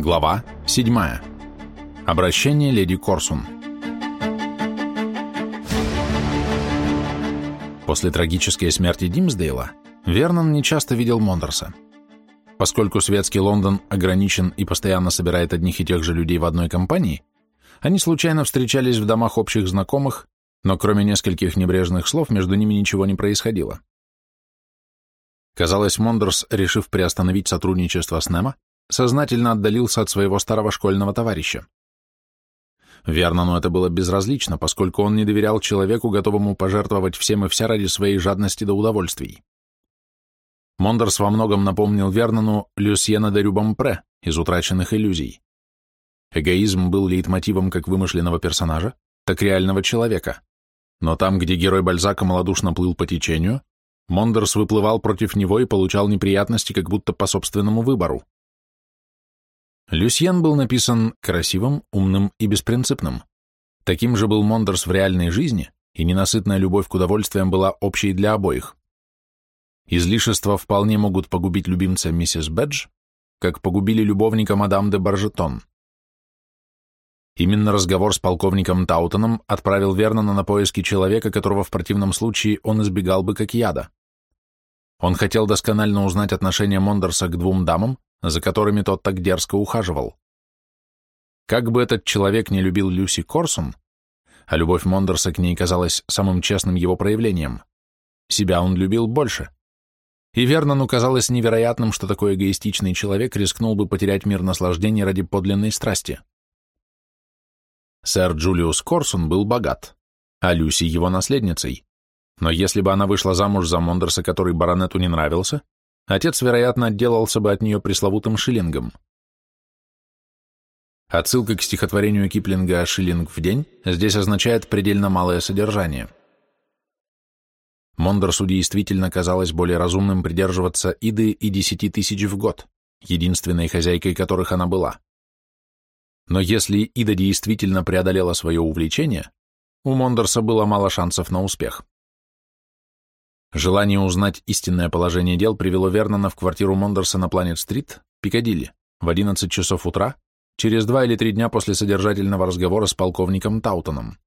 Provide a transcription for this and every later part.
Глава 7. Обращение леди Корсун. После трагической смерти Димсдейла Вернон нечасто видел Мондерса. Поскольку светский Лондон ограничен и постоянно собирает одних и тех же людей в одной компании, они случайно встречались в домах общих знакомых, но кроме нескольких небрежных слов между ними ничего не происходило. Казалось, Мондерс, решив приостановить сотрудничество с Немо, сознательно отдалился от своего старого школьного товарища. Верно, но это было безразлично, поскольку он не доверял человеку, готовому пожертвовать всем и вся ради своей жадности до удовольствий. Мондерс во многом напомнил Вернону Люсьена де Рюбампре из «Утраченных иллюзий». Эгоизм был лейтмотивом как вымышленного персонажа, так реального человека. Но там, где герой Бальзака малодушно плыл по течению, Мондерс выплывал против него и получал неприятности как будто по собственному выбору. Люсьен был написан красивым, умным и беспринципным. Таким же был Мондерс в реальной жизни, и ненасытная любовь к удовольствиям была общей для обоих. Излишества вполне могут погубить любимца миссис Бэдж, как погубили любовника мадам де Баржетон. Именно разговор с полковником Таутоном отправил Вернона на поиски человека, которого в противном случае он избегал бы как яда. Он хотел досконально узнать отношение Мондерса к двум дамам, за которыми тот так дерзко ухаживал. Как бы этот человек не любил Люси Корсун, а любовь Мондерса к ней казалась самым честным его проявлением, себя он любил больше. И Вернону казалось невероятным, что такой эгоистичный человек рискнул бы потерять мир наслаждения ради подлинной страсти. Сэр Джулиус Корсун был богат, а Люси его наследницей. Но если бы она вышла замуж за Мондерса, который баронету не нравился, отец, вероятно, отделался бы от нее пресловутым шиллингом. Отсылка к стихотворению Киплинга «Шиллинг в день» здесь означает предельно малое содержание. Мондерсу действительно казалось более разумным придерживаться Иды и десяти тысяч в год, единственной хозяйкой которых она была. Но если Ида действительно преодолела свое увлечение, у Мондерса было мало шансов на успех. Желание узнать истинное положение дел привело Вернона в квартиру Мондерса на Планет-стрит, Пикадилли, в 11 часов утра, через два или три дня после содержательного разговора с полковником Таутоном.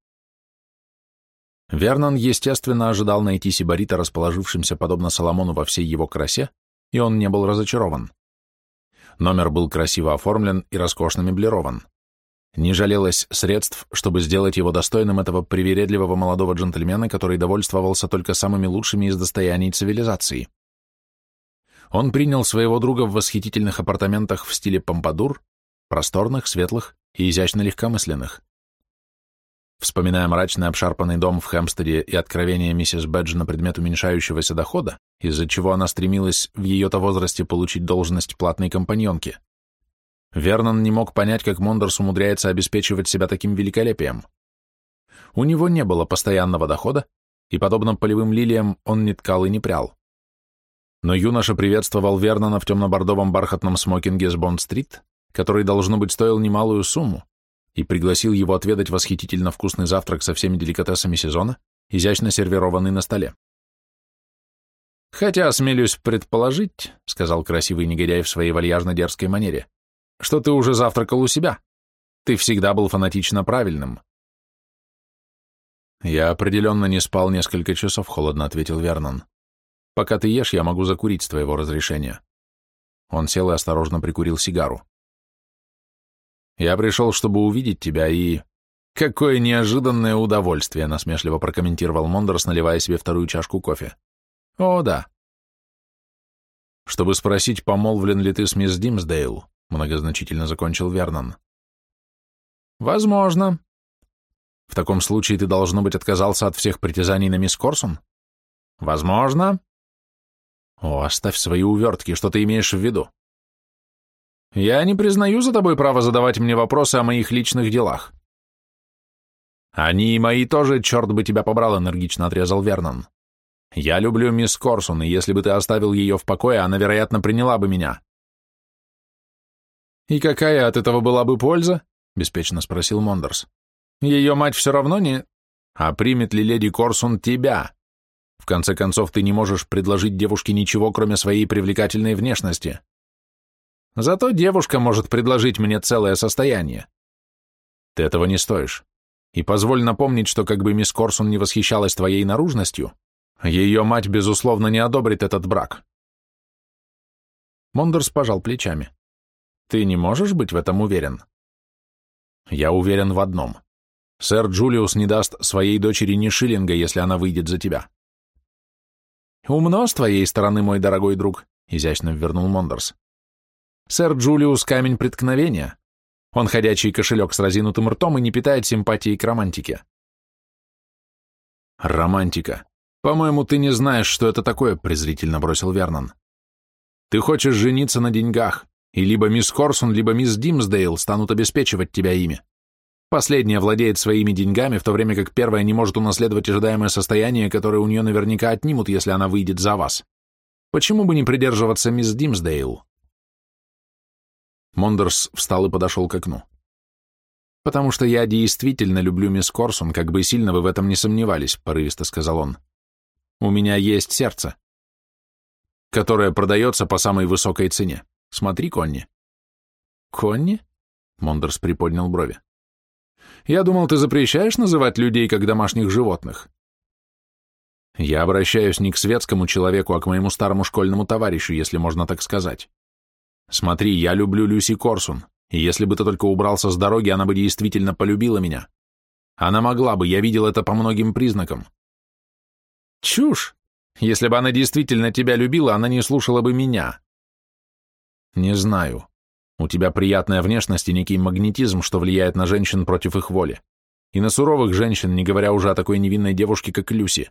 Вернон, естественно, ожидал найти Сибарита, расположившимся подобно Соломону во всей его красе, и он не был разочарован. Номер был красиво оформлен и роскошно меблирован. Не жалелось средств, чтобы сделать его достойным этого привередливого молодого джентльмена, который довольствовался только самыми лучшими из достояний цивилизации. Он принял своего друга в восхитительных апартаментах в стиле помпадур, просторных, светлых и изящно легкомысленных. Вспоминая мрачный обшарпанный дом в Хэмстеде и откровение миссис Бэдж на предмет уменьшающегося дохода, из-за чего она стремилась в ее-то возрасте получить должность платной компаньонки, Вернон не мог понять, как Мондорс умудряется обеспечивать себя таким великолепием. У него не было постоянного дохода, и, подобно полевым лилиям, он не ткал и не прял. Но юноша приветствовал Вернона в темно-бордовом бархатном смокинге с Бонд-стрит, который, должно быть, стоил немалую сумму, и пригласил его отведать восхитительно вкусный завтрак со всеми деликатесами сезона, изящно сервированный на столе. «Хотя, осмелюсь предположить», — сказал красивый негодяй в своей вальяжно-дерзкой манере, что ты уже завтракал у себя. Ты всегда был фанатично правильным. Я определенно не спал несколько часов, холодно ответил Вернон. Пока ты ешь, я могу закурить с твоего разрешения. Он сел и осторожно прикурил сигару. Я пришел, чтобы увидеть тебя и... Какое неожиданное удовольствие, насмешливо прокомментировал Мондерс, наливая себе вторую чашку кофе. О, да. Чтобы спросить, помолвлен ли ты с мисс Димсдейл, многозначительно закончил Вернон. Возможно. В таком случае ты, должно быть, отказался от всех притязаний на мисс Корсун? Возможно. О, оставь свои увертки, что ты имеешь в виду? Я не признаю за тобой право задавать мне вопросы о моих личных делах. Они и мои тоже, черт бы тебя побрал, энергично отрезал Вернон. Я люблю мисс Корсун, и если бы ты оставил ее в покое, она, вероятно, приняла бы меня. «И какая от этого была бы польза?» — беспечно спросил Мондерс. «Ее мать все равно не... А примет ли леди Корсун тебя? В конце концов, ты не можешь предложить девушке ничего, кроме своей привлекательной внешности». Зато девушка может предложить мне целое состояние. Ты этого не стоишь. И позволь напомнить, что как бы мисс Корсун не восхищалась твоей наружностью, ее мать, безусловно, не одобрит этот брак. Мондерс пожал плечами. Ты не можешь быть в этом уверен? Я уверен в одном. Сэр Джулиус не даст своей дочери ни шиллинга, если она выйдет за тебя. Умно с твоей стороны, мой дорогой друг, изящно вернул Мондерс. Сэр Джулиус — камень преткновения. Он ходячий кошелек с разинутым ртом и не питает симпатии к романтике. Романтика. По-моему, ты не знаешь, что это такое, презрительно бросил Вернон. Ты хочешь жениться на деньгах, и либо мисс Корсун, либо мисс Димсдейл станут обеспечивать тебя ими. Последняя владеет своими деньгами, в то время как первая не может унаследовать ожидаемое состояние, которое у нее наверняка отнимут, если она выйдет за вас. Почему бы не придерживаться мисс Димсдейл? Мондерс встал и подошел к окну. «Потому что я действительно люблю мисс Корсун, как бы сильно вы в этом не сомневались», — порывисто сказал он. «У меня есть сердце, которое продается по самой высокой цене. Смотри, Конни». «Конни?» — Мондерс приподнял брови. Я думал, ты запрещаешь называть людей как домашних животных. Я обращаюсь не к светскому человеку, а к моему старому школьному товарищу, если можно так сказать. Смотри, я люблю Люси Корсун, и если бы ты только убрался с дороги, она бы действительно полюбила меня. Она могла бы, я видел это по многим признакам. Чушь! Если бы она действительно тебя любила, она не слушала бы меня. Не знаю. У тебя приятная внешность и некий магнетизм, что влияет на женщин против их воли. И на суровых женщин, не говоря уже о такой невинной девушке, как Люси.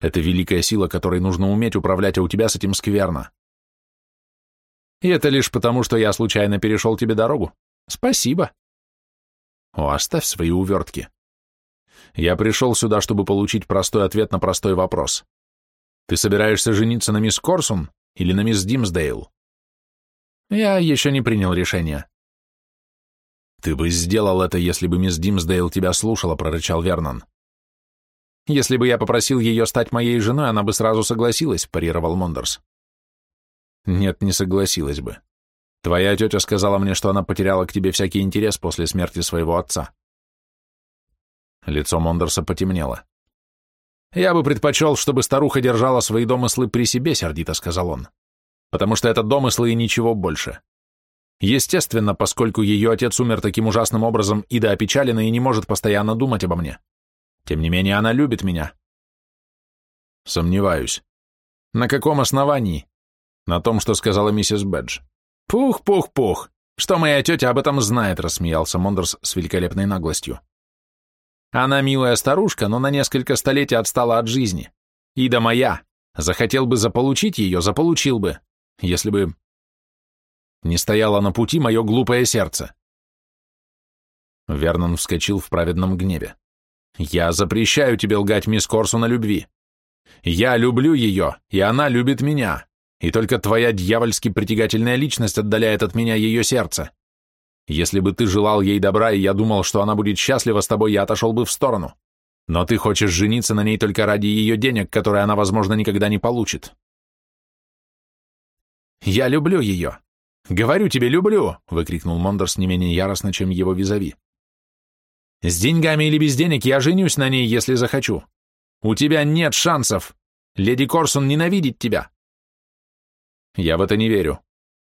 Это великая сила, которой нужно уметь управлять, а у тебя с этим скверно. И это лишь потому, что я случайно перешел тебе дорогу. Спасибо. О, оставь свои увертки. Я пришел сюда, чтобы получить простой ответ на простой вопрос. Ты собираешься жениться на мисс Корсун или на мисс Димсдейл? Я еще не принял решение. Ты бы сделал это, если бы мисс Димсдейл тебя слушала, прорычал Вернон. Если бы я попросил ее стать моей женой, она бы сразу согласилась, парировал Мондерс. Нет, не согласилась бы. Твоя тетя сказала мне, что она потеряла к тебе всякий интерес после смерти своего отца. Лицо Мондерса потемнело. «Я бы предпочел, чтобы старуха держала свои домыслы при себе», — сердито сказал он потому что это домыслы и ничего больше. Естественно, поскольку ее отец умер таким ужасным образом, Ида опечалена и не может постоянно думать обо мне. Тем не менее, она любит меня. Сомневаюсь. На каком основании? На том, что сказала миссис Бэдж. Пух, пух, пух. Что моя тетя об этом знает, рассмеялся Мондерс с великолепной наглостью. Она милая старушка, но на несколько столетий отстала от жизни. Ида моя. Захотел бы заполучить ее, заполучил бы если бы не стояло на пути мое глупое сердце. Вернон вскочил в праведном гневе. «Я запрещаю тебе лгать мисс Корсу на любви. Я люблю ее, и она любит меня, и только твоя дьявольски притягательная личность отдаляет от меня ее сердце. Если бы ты желал ей добра, и я думал, что она будет счастлива с тобой, я отошел бы в сторону. Но ты хочешь жениться на ней только ради ее денег, которые она, возможно, никогда не получит. «Я люблю ее! Говорю тебе, люблю!» — выкрикнул Мондорс не менее яростно, чем его визави. «С деньгами или без денег я женюсь на ней, если захочу. У тебя нет шансов! Леди Корсун ненавидит тебя!» «Я в это не верю.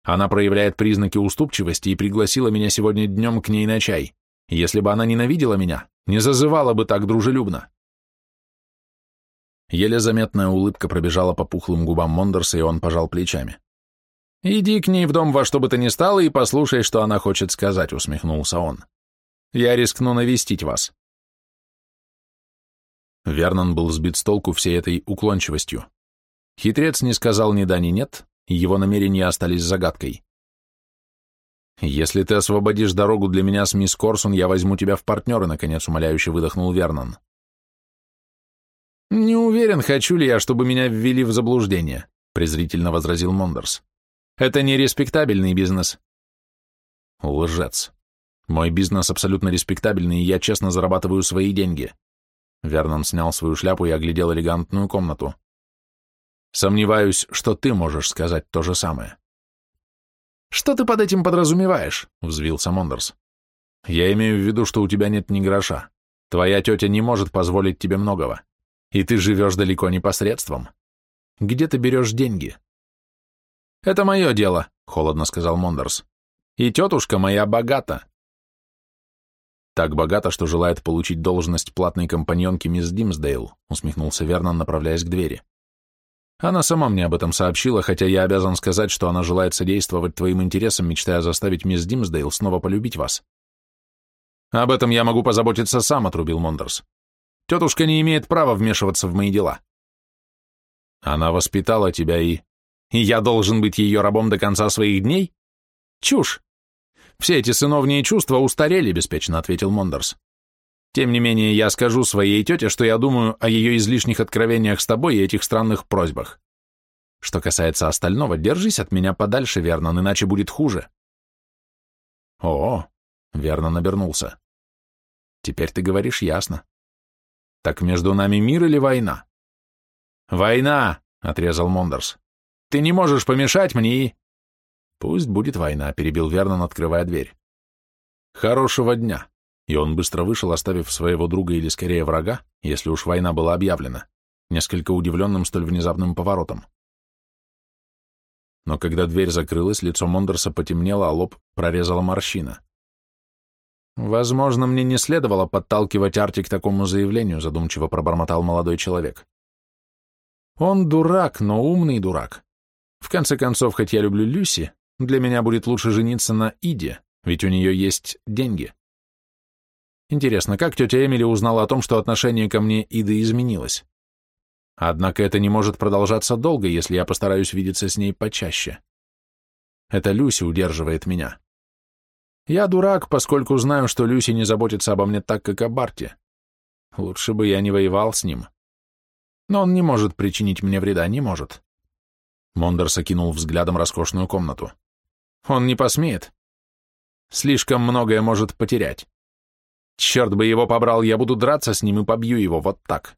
Она проявляет признаки уступчивости и пригласила меня сегодня днем к ней на чай. Если бы она ненавидела меня, не зазывала бы так дружелюбно». Еле заметная улыбка пробежала по пухлым губам Мондорса, и он пожал плечами. «Иди к ней в дом во что бы то ни стало и послушай, что она хочет сказать», — усмехнулся он. «Я рискну навестить вас». Вернон был сбит с толку всей этой уклончивостью. Хитрец не сказал ни да, ни нет, его намерения остались загадкой. «Если ты освободишь дорогу для меня с мисс Корсун, я возьму тебя в партнеры», — наконец умоляюще выдохнул Вернон. «Не уверен, хочу ли я, чтобы меня ввели в заблуждение», — презрительно возразил Мондерс. Это не респектабельный бизнес. Лжец. Мой бизнес абсолютно респектабельный, и я честно зарабатываю свои деньги. Вернон снял свою шляпу и оглядел элегантную комнату. Сомневаюсь, что ты можешь сказать то же самое. «Что ты под этим подразумеваешь?» — взвился Мондерс. «Я имею в виду, что у тебя нет ни гроша. Твоя тетя не может позволить тебе многого. И ты живешь далеко не посредством. Где ты берешь деньги?» «Это мое дело», — холодно сказал Мондерс. «И тетушка моя богата». «Так богата, что желает получить должность платной компаньонки мисс Димсдейл», — усмехнулся Вернон, направляясь к двери. Она сама мне об этом сообщила, хотя я обязан сказать, что она желает содействовать твоим интересам, мечтая заставить мисс Димсдейл снова полюбить вас. Об этом я могу позаботиться сам, отрубил Мондерс. Тетушка не имеет права вмешиваться в мои дела. Она воспитала тебя и... И я должен быть ее рабом до конца своих дней? Чушь. Все эти сыновние чувства устарели, беспечно ответил Мондерс. Тем не менее, я скажу своей тете, что я думаю о ее излишних откровениях с тобой и этих странных просьбах. Что касается остального, держись от меня подальше, Вернон, иначе будет хуже. О, Вернон обернулся. Теперь ты говоришь ясно. Так между нами мир или война? Война, отрезал Мондерс. Ты не можешь помешать мне и... Пусть будет война, перебил Вернон, открывая дверь. Хорошего дня и он быстро вышел, оставив своего друга или скорее врага, если уж война была объявлена, несколько удивленным столь внезапным поворотом. Но когда дверь закрылась, лицо Мондерса потемнело, а лоб прорезала морщина. «Возможно, мне не следовало подталкивать Арти к такому заявлению», задумчиво пробормотал молодой человек. «Он дурак, но умный дурак. В конце концов, хоть я люблю Люси, для меня будет лучше жениться на Иде, ведь у нее есть деньги». Интересно, как тетя Эмили узнала о том, что отношение ко мне Иды изменилось? Однако это не может продолжаться долго, если я постараюсь видеться с ней почаще. Это Люси удерживает меня. Я дурак, поскольку знаю, что Люси не заботится обо мне так, как о Барте. Лучше бы я не воевал с ним. Но он не может причинить мне вреда, не может. Мондерс окинул взглядом роскошную комнату. Он не посмеет. Слишком многое может потерять. Черт бы его побрал, я буду драться с ним и побью его вот так.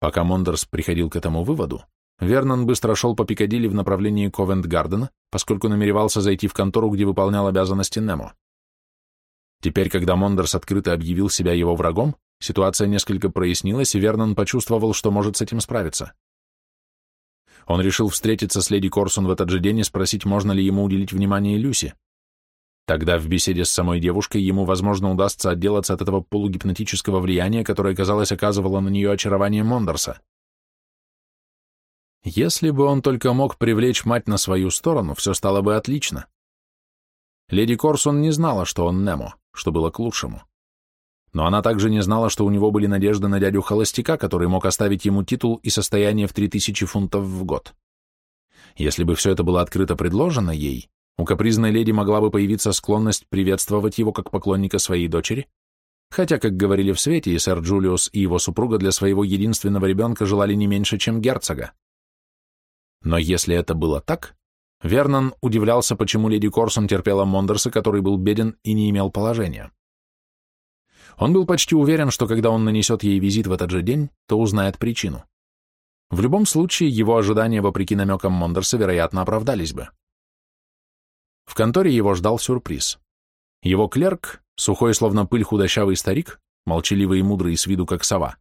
Пока Мондерс приходил к этому выводу, Вернон быстро шел по Пикадилли в направлении Ковент-Гардена, поскольку намеревался зайти в контору, где выполнял обязанности Немо. Теперь, когда Мондерс открыто объявил себя его врагом, ситуация несколько прояснилась, и Вернон почувствовал, что может с этим справиться. Он решил встретиться с леди Корсун в этот же день и спросить, можно ли ему уделить внимание Люси. Тогда в беседе с самой девушкой ему, возможно, удастся отделаться от этого полугипнотического влияния, которое, казалось, оказывало на нее очарование Мондорса. Если бы он только мог привлечь мать на свою сторону, все стало бы отлично. Леди Корсун не знала, что он Немо, что было к лучшему. Но она также не знала, что у него были надежды на дядю Холостяка, который мог оставить ему титул и состояние в 3000 фунтов в год. Если бы все это было открыто предложено ей, у капризной леди могла бы появиться склонность приветствовать его как поклонника своей дочери, хотя, как говорили в свете, и сэр Джулиус, и его супруга для своего единственного ребенка желали не меньше, чем герцога. Но если это было так, Вернон удивлялся, почему леди Корсон терпела Мондерса, который был беден и не имел положения. Он был почти уверен, что когда он нанесет ей визит в этот же день, то узнает причину. В любом случае, его ожидания, вопреки намекам Мондерса, вероятно, оправдались бы. В конторе его ждал сюрприз. Его клерк, сухой словно пыль худощавый старик, молчаливый и мудрый с виду как сова,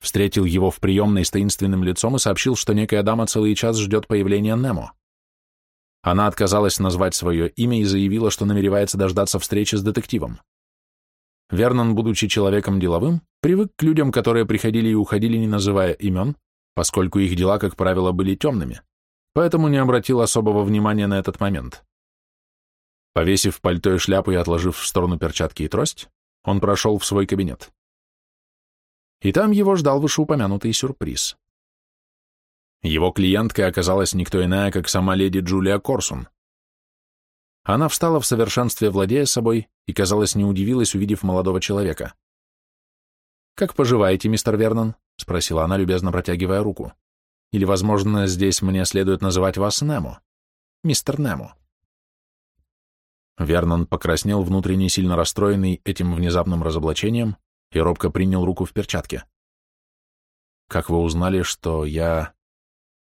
встретил его в приемной с таинственным лицом и сообщил, что некая дама целый час ждет появления Немо. Она отказалась назвать свое имя и заявила, что намеревается дождаться встречи с детективом. Вернон, будучи человеком деловым, привык к людям, которые приходили и уходили, не называя имен, поскольку их дела, как правило, были темными, поэтому не обратил особого внимания на этот момент. Повесив пальто и шляпу и отложив в сторону перчатки и трость, он прошел в свой кабинет. И там его ждал вышеупомянутый сюрприз. Его клиенткой оказалась никто иная, как сама леди Джулия Корсун. Она встала в совершенстве, владея собой, и, казалось, не удивилась, увидев молодого человека. «Как поживаете, мистер Вернон?» — спросила она, любезно протягивая руку. «Или, возможно, здесь мне следует называть вас Немо? Мистер Немо?» Вернон покраснел, внутренне сильно расстроенный этим внезапным разоблачением, и робко принял руку в перчатке. «Как вы узнали, что я...»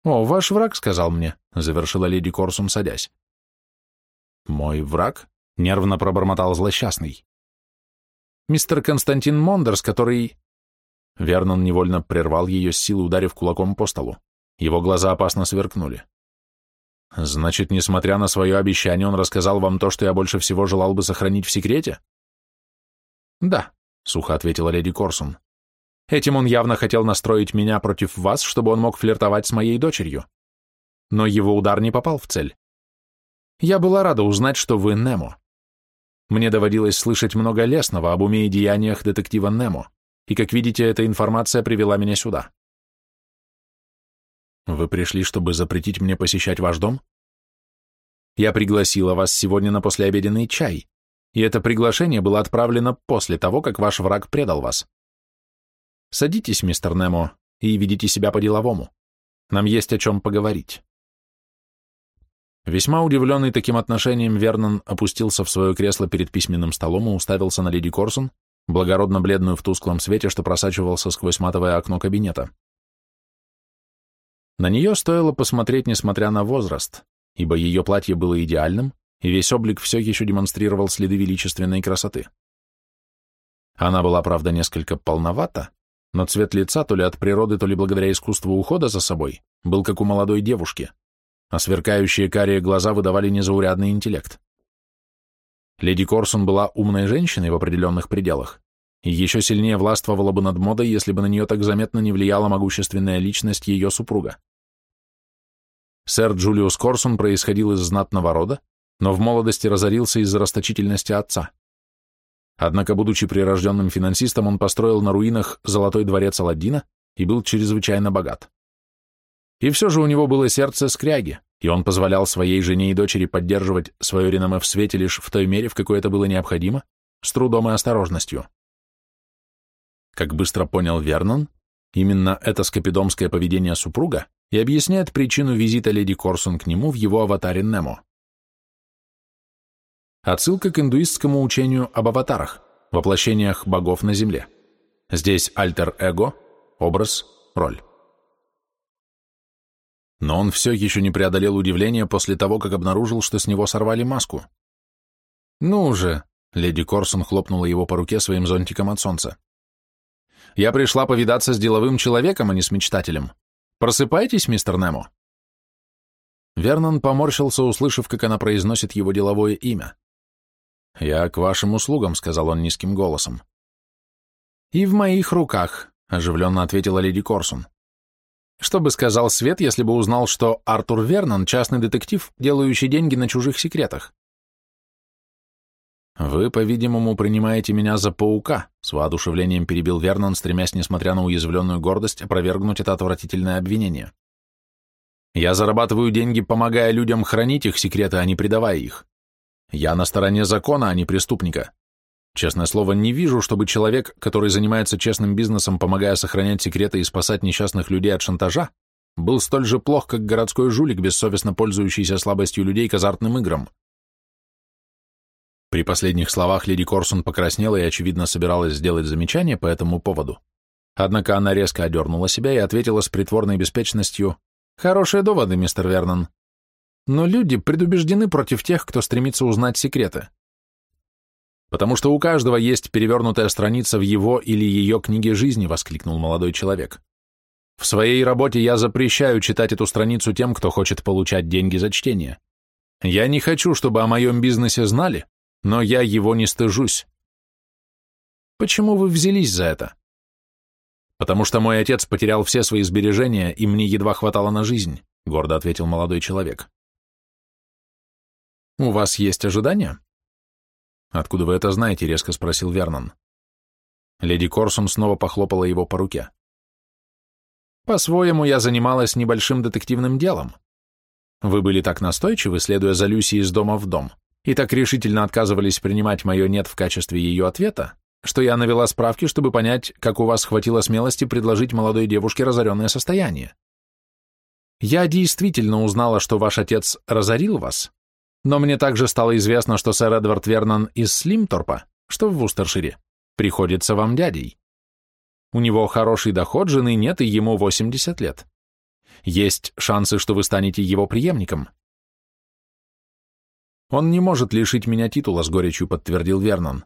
«О, ваш враг сказал мне», — завершила леди Корсун, садясь. Мой враг? Нервно пробормотал злосчастный. Мистер Константин Мондерс, который... Вернон невольно прервал ее с силой ударив кулаком по столу. Его глаза опасно сверкнули. «Значит, несмотря на свое обещание, он рассказал вам то, что я больше всего желал бы сохранить в секрете?» «Да», — сухо ответила леди Корсун. «Этим он явно хотел настроить меня против вас, чтобы он мог флиртовать с моей дочерью. Но его удар не попал в цель. Я была рада узнать, что вы Немо. Мне доводилось слышать много лесного об уме и деяниях детектива Немо, и, как видите, эта информация привела меня сюда. Вы пришли, чтобы запретить мне посещать ваш дом? Я пригласила вас сегодня на послеобеденный чай, и это приглашение было отправлено после того, как ваш враг предал вас. Садитесь, мистер Немо, и ведите себя по-деловому. Нам есть о чем поговорить. Весьма удивленный таким отношением, Вернон опустился в свое кресло перед письменным столом и уставился на леди Корсун, благородно бледную в тусклом свете, что просачивался сквозь матовое окно кабинета. На нее стоило посмотреть, несмотря на возраст, ибо ее платье было идеальным, и весь облик все еще демонстрировал следы величественной красоты. Она была, правда, несколько полновата, но цвет лица, то ли от природы, то ли благодаря искусству ухода за собой, был как у молодой девушки, а сверкающие карие глаза выдавали незаурядный интеллект. Леди Корсун была умной женщиной в определенных пределах, и еще сильнее властвовала бы над модой, если бы на нее так заметно не влияла могущественная личность ее супруга. Сэр Джулиус Корсун происходил из знатного рода, но в молодости разорился из-за расточительности отца. Однако, будучи прирожденным финансистом, он построил на руинах Золотой дворец Аладдина и был чрезвычайно богат. И все же у него было сердце скряги, и он позволял своей жене и дочери поддерживать свое реноме в свете лишь в той мере, в какой это было необходимо, с трудом и осторожностью. Как быстро понял Вернон, именно это скопидомское поведение супруга и объясняет причину визита леди Корсун к нему в его аватаре Немо. Отсылка к индуистскому учению об аватарах, воплощениях богов на земле. Здесь альтер-эго, образ, роль. Но он все еще не преодолел удивление после того, как обнаружил, что с него сорвали маску. «Ну уже!» — леди Корсун хлопнула его по руке своим зонтиком от солнца. «Я пришла повидаться с деловым человеком, а не с мечтателем. Просыпайтесь, мистер Немо!» Вернон поморщился, услышав, как она произносит его деловое имя. «Я к вашим услугам», — сказал он низким голосом. «И в моих руках», — оживленно ответила леди Корсун. «Что бы сказал Свет, если бы узнал, что Артур Вернон — частный детектив, делающий деньги на чужих секретах?» «Вы, по-видимому, принимаете меня за паука», — с воодушевлением перебил Вернон, стремясь, несмотря на уязвленную гордость, опровергнуть это отвратительное обвинение. «Я зарабатываю деньги, помогая людям хранить их секреты, а не предавая их. Я на стороне закона, а не преступника. Честное слово, не вижу, чтобы человек, который занимается честным бизнесом, помогая сохранять секреты и спасать несчастных людей от шантажа, был столь же плох, как городской жулик, бессовестно пользующийся слабостью людей к азартным играм. При последних словах леди Корсун покраснела и, очевидно, собиралась сделать замечание по этому поводу. Однако она резко одернула себя и ответила с притворной беспечностью «Хорошие доводы, мистер Вернон. Но люди предубеждены против тех, кто стремится узнать секреты. Потому что у каждого есть перевернутая страница в его или ее книге жизни», — воскликнул молодой человек. «В своей работе я запрещаю читать эту страницу тем, кто хочет получать деньги за чтение. Я не хочу, чтобы о моем бизнесе знали, но я его не стыжусь. Почему вы взялись за это? Потому что мой отец потерял все свои сбережения, и мне едва хватало на жизнь, гордо ответил молодой человек. У вас есть ожидания? Откуда вы это знаете? резко спросил Вернон. Леди Корсун снова похлопала его по руке. По-своему, я занималась небольшим детективным делом. Вы были так настойчивы, следуя за Люси из дома в дом, и так решительно отказывались принимать мое «нет» в качестве ее ответа, что я навела справки, чтобы понять, как у вас хватило смелости предложить молодой девушке разоренное состояние. Я действительно узнала, что ваш отец разорил вас, но мне также стало известно, что сэр Эдвард Вернон из Слимторпа, что в Вустершире, приходится вам дядей. У него хороший доход, жены нет, и ему 80 лет. Есть шансы, что вы станете его преемником. Он не может лишить меня титула, с горечью подтвердил Вернон.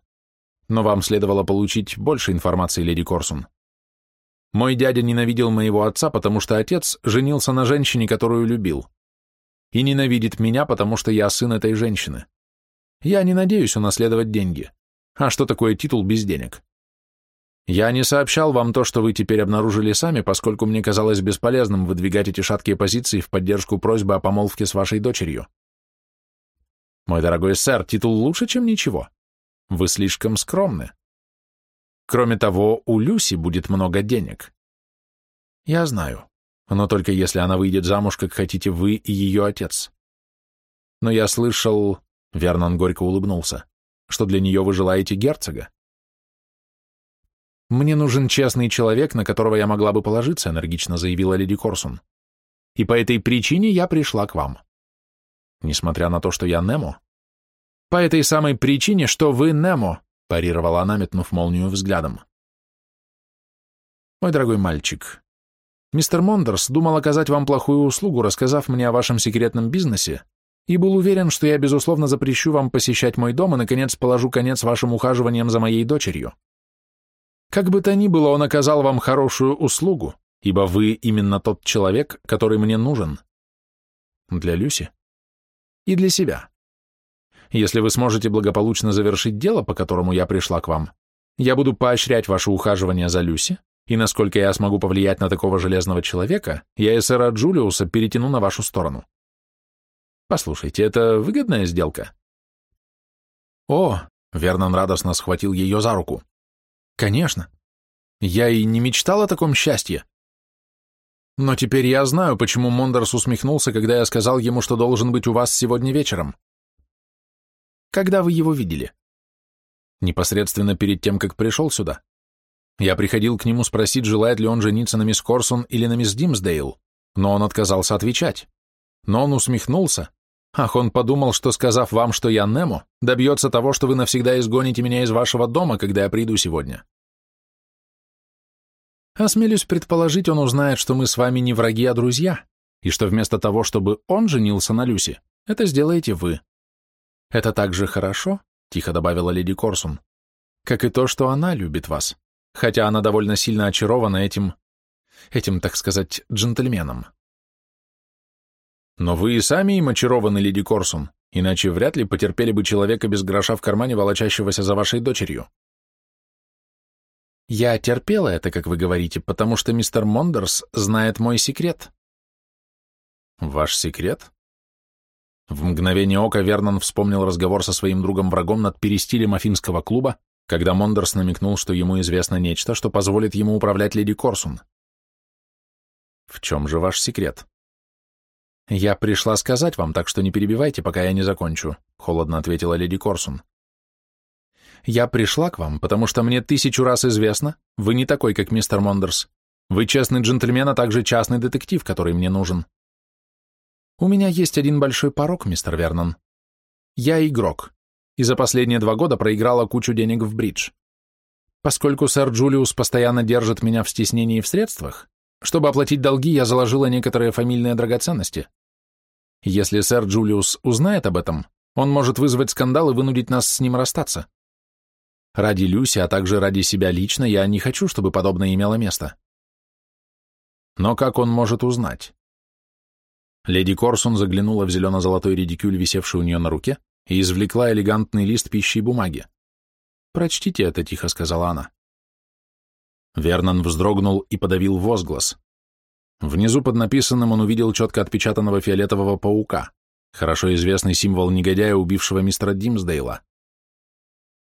Но вам следовало получить больше информации, леди Корсун. Мой дядя ненавидел моего отца, потому что отец женился на женщине, которую любил. И ненавидит меня, потому что я сын этой женщины. Я не надеюсь унаследовать деньги. А что такое титул без денег? Я не сообщал вам то, что вы теперь обнаружили сами, поскольку мне казалось бесполезным выдвигать эти шаткие позиции в поддержку просьбы о помолвке с вашей дочерью. Мой дорогой сэр, титул лучше, чем ничего. Вы слишком скромны. Кроме того, у Люси будет много денег. Я знаю, но только если она выйдет замуж, как хотите вы и ее отец. Но я слышал, Вернон горько улыбнулся, что для нее вы желаете герцога. «Мне нужен честный человек, на которого я могла бы положиться», энергично заявила леди Корсун. «И по этой причине я пришла к вам. Несмотря на то, что я Немо, по этой самой причине, что вы Немо, парировала она, метнув молнию взглядом. Мой дорогой мальчик, мистер Мондерс думал оказать вам плохую услугу, рассказав мне о вашем секретном бизнесе, и был уверен, что я, безусловно, запрещу вам посещать мой дом и, наконец, положу конец вашим ухаживаниям за моей дочерью. Как бы то ни было, он оказал вам хорошую услугу, ибо вы именно тот человек, который мне нужен. Для Люси и для себя. Если вы сможете благополучно завершить дело, по которому я пришла к вам, я буду поощрять ваше ухаживание за Люси, и насколько я смогу повлиять на такого железного человека, я и сэра Джулиуса перетяну на вашу сторону. Послушайте, это выгодная сделка? О, Вернон радостно схватил ее за руку. Конечно. Я и не мечтал о таком счастье. Но теперь я знаю, почему Мондерс усмехнулся, когда я сказал ему, что должен быть у вас сегодня вечером. Когда вы его видели? Непосредственно перед тем, как пришел сюда. Я приходил к нему спросить, желает ли он жениться на мисс Корсон или на мисс Димсдейл, но он отказался отвечать. Но он усмехнулся. Ах, он подумал, что, сказав вам, что я Немо, добьется того, что вы навсегда изгоните меня из вашего дома, когда я приду сегодня. Осмелюсь предположить, он узнает, что мы с вами не враги, а друзья, и что вместо того, чтобы он женился на Люси, это сделаете вы. «Это так же хорошо», — тихо добавила леди Корсун, «как и то, что она любит вас, хотя она довольно сильно очарована этим, этим, так сказать, джентльменом». «Но вы и сами им очарованы, леди Корсун, иначе вряд ли потерпели бы человека без гроша в кармане, волочащегося за вашей дочерью». «Я терпела это, как вы говорите, потому что мистер Мондерс знает мой секрет». «Ваш секрет?» В мгновение ока Вернон вспомнил разговор со своим другом-врагом над перестилем афинского клуба, когда Мондерс намекнул, что ему известно нечто, что позволит ему управлять леди Корсун. «В чем же ваш секрет?» «Я пришла сказать вам, так что не перебивайте, пока я не закончу», — холодно ответила леди Корсун. «Я пришла к вам, потому что мне тысячу раз известно, вы не такой, как мистер Мондерс. Вы честный джентльмен, а также частный детектив, который мне нужен. У меня есть один большой порок, мистер Вернон. Я игрок, и за последние два года проиграла кучу денег в бридж. Поскольку сэр Джулиус постоянно держит меня в стеснении в средствах, чтобы оплатить долги, я заложила некоторые фамильные драгоценности. Если сэр Джулиус узнает об этом, он может вызвать скандал и вынудить нас с ним расстаться. Ради Люси, а также ради себя лично, я не хочу, чтобы подобное имело место. Но как он может узнать? Леди Корсун заглянула в зелено-золотой редикюль, висевший у нее на руке, и извлекла элегантный лист пищи бумаги. «Прочтите это», — тихо сказала она. Вернон вздрогнул и подавил возглас. Внизу под написанным он увидел четко отпечатанного фиолетового паука, хорошо известный символ негодяя, убившего мистера Димсдейла.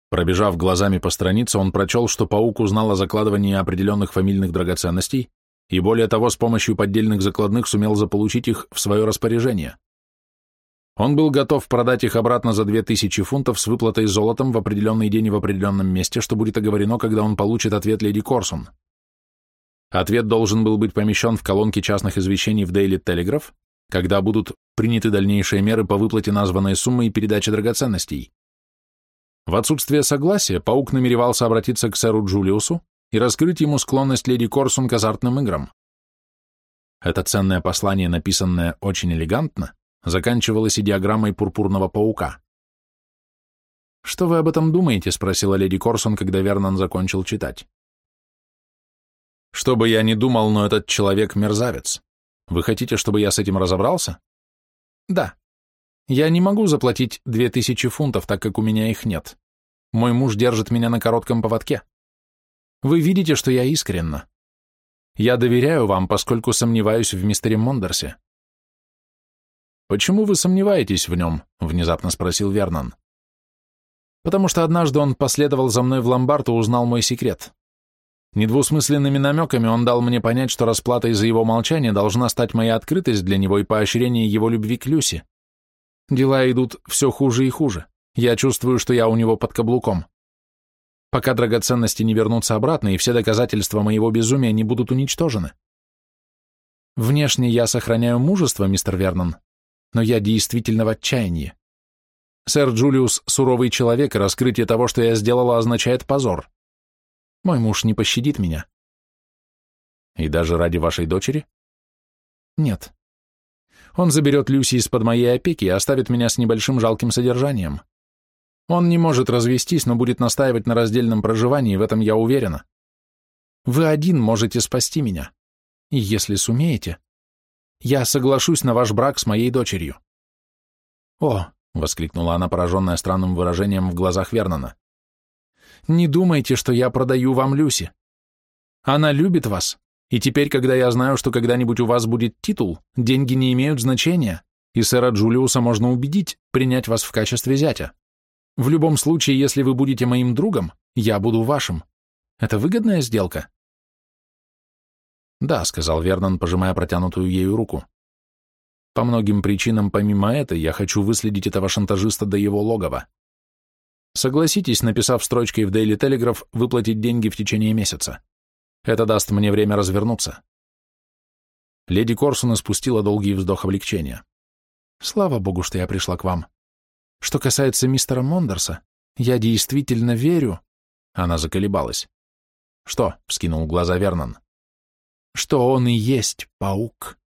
Пробежав глазами по странице, он прочел, что паук узнал о закладывании определенных фамильных драгоценностей и более того, с помощью поддельных закладных сумел заполучить их в свое распоряжение. Он был готов продать их обратно за 2000 фунтов с выплатой золотом в определенный день и в определенном месте, что будет оговорено, когда он получит ответ леди Корсун. Ответ должен был быть помещен в колонке частных извещений в Daily Telegraph, когда будут приняты дальнейшие меры по выплате названной суммы и передаче драгоценностей. В отсутствие согласия паук намеревался обратиться к сэру Джулиусу, и раскрыть ему склонность леди Корсун к азартным играм. Это ценное послание, написанное очень элегантно, заканчивалась и диаграммой пурпурного паука. «Что вы об этом думаете?» — спросила леди Корсон, когда Вернон закончил читать. «Что бы я ни думал, но этот человек мерзавец. Вы хотите, чтобы я с этим разобрался?» «Да. Я не могу заплатить две тысячи фунтов, так как у меня их нет. Мой муж держит меня на коротком поводке. Вы видите, что я искренна. Я доверяю вам, поскольку сомневаюсь в мистере Мондерсе». «Почему вы сомневаетесь в нем?» — внезапно спросил Вернон потому что однажды он последовал за мной в ломбард и узнал мой секрет. Недвусмысленными намеками он дал мне понять, что расплатой за его молчание должна стать моя открытость для него и поощрение его любви к Люси. Дела идут все хуже и хуже. Я чувствую, что я у него под каблуком. Пока драгоценности не вернутся обратно, и все доказательства моего безумия не будут уничтожены. Внешне я сохраняю мужество, мистер Вернон, но я действительно в отчаянии. Сэр Джулиус — суровый человек, и раскрытие того, что я сделала, означает позор. Мой муж не пощадит меня. И даже ради вашей дочери? Нет. Он заберет Люси из-под моей опеки и оставит меня с небольшим жалким содержанием. Он не может развестись, но будет настаивать на раздельном проживании, в этом я уверена. Вы один можете спасти меня. И если сумеете, я соглашусь на ваш брак с моей дочерью. О, — воскликнула она, пораженная странным выражением в глазах Вернона. «Не думайте, что я продаю вам Люси. Она любит вас, и теперь, когда я знаю, что когда-нибудь у вас будет титул, деньги не имеют значения, и сэра Джулиуса можно убедить принять вас в качестве зятя. В любом случае, если вы будете моим другом, я буду вашим. Это выгодная сделка?» «Да», — сказал Вернон, пожимая протянутую ею руку. По многим причинам помимо этой я хочу выследить этого шантажиста до его логова. Согласитесь, написав строчкой в Daily Telegraph, выплатить деньги в течение месяца. Это даст мне время развернуться. Леди Корсун испустила долгий вздох облегчения. Слава богу, что я пришла к вам. Что касается мистера Мондерса, я действительно верю. Она заколебалась. Что? — вскинул глаза Вернон. Что он и есть паук.